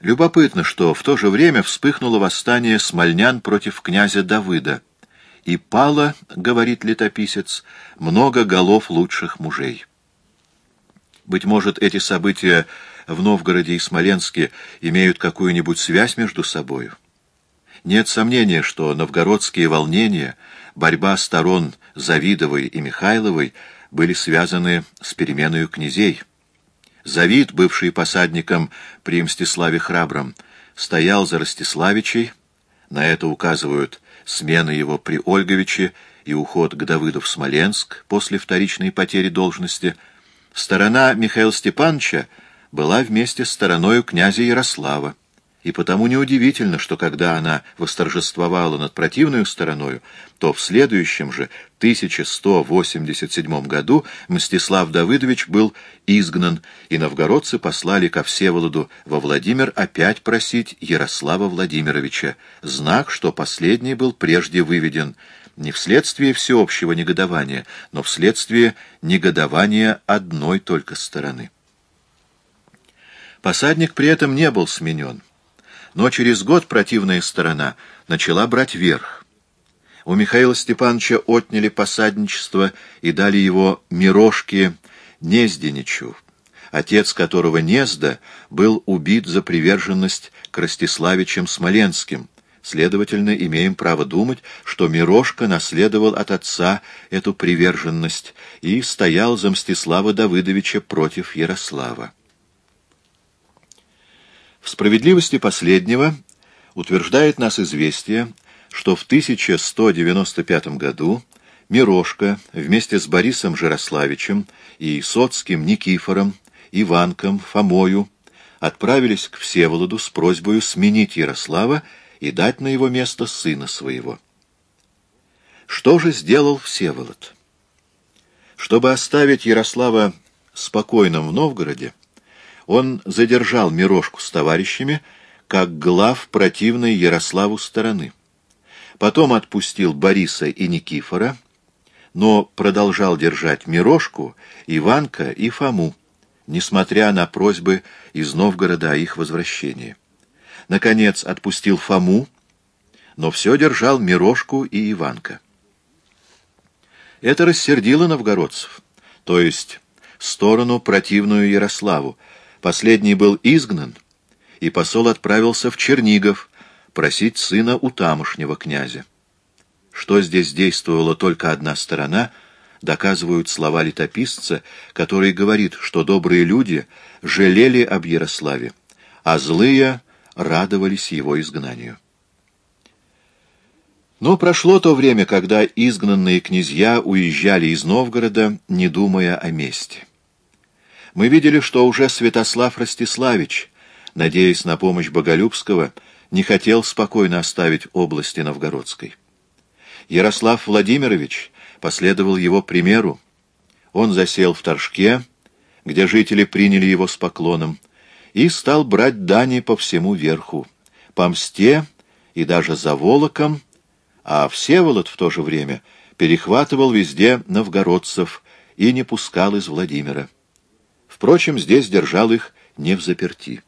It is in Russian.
Любопытно, что в то же время вспыхнуло восстание смольнян против князя Давыда, и пало, говорит летописец, много голов лучших мужей. Быть может, эти события в Новгороде и Смоленске имеют какую-нибудь связь между собою? Нет сомнения, что новгородские волнения, борьба сторон Завидовой и Михайловой были связаны с переменой князей. Завид, бывший посадником при Мстиславе Храбром, стоял за Ростиславичей, на это указывают смена его при Ольговиче и уход к Давыду в Смоленск после вторичной потери должности. Сторона Михаила Степановича была вместе с стороною князя Ярослава. И потому неудивительно, что когда она восторжествовала над противную стороною, то в следующем же 1187 году Мстислав Давыдович был изгнан, и новгородцы послали ко Всеволоду во Владимир опять просить Ярослава Владимировича, знак, что последний был прежде выведен не вследствие всеобщего негодования, но вследствие негодования одной только стороны. Посадник при этом не был сменен. Но через год противная сторона начала брать верх. У Михаила Степановича отняли посадничество и дали его Мирошке Незденичу, отец которого Незда был убит за приверженность к Ростиславичам Смоленским. Следовательно, имеем право думать, что Мирошка наследовал от отца эту приверженность и стоял за Мстислава Давыдовича против Ярослава. В справедливости последнего утверждает нас известие, что в 1195 году Мирошка вместе с Борисом Жирославичем и Соцким Никифором, Иванком, Фомою отправились к Всеволоду с просьбой сменить Ярослава и дать на его место сына своего. Что же сделал Всеволод? Чтобы оставить Ярослава спокойным в Новгороде, он задержал Мирошку с товарищами, как глав противной Ярославу стороны. Потом отпустил Бориса и Никифора, но продолжал держать Мирошку, Иванка и Фому, несмотря на просьбы из Новгорода о их возвращении. Наконец отпустил Фому, но все держал Мирошку и Иванка. Это рассердило новгородцев, то есть сторону противную Ярославу, Последний был изгнан, и посол отправился в Чернигов просить сына у тамошнего князя. Что здесь действовала только одна сторона, доказывают слова летописца, который говорит, что добрые люди жалели об Ярославе, а злые радовались его изгнанию. Но прошло то время, когда изгнанные князья уезжали из Новгорода, не думая о мести. Мы видели, что уже Святослав Ростиславич, надеясь на помощь Боголюбского, не хотел спокойно оставить области Новгородской. Ярослав Владимирович последовал его примеру. Он засел в Торжке, где жители приняли его с поклоном, и стал брать дани по всему верху, по мсте и даже за Волоком, а Всеволод в то же время перехватывал везде новгородцев и не пускал из Владимира. Впрочем, здесь держал их не в заперти.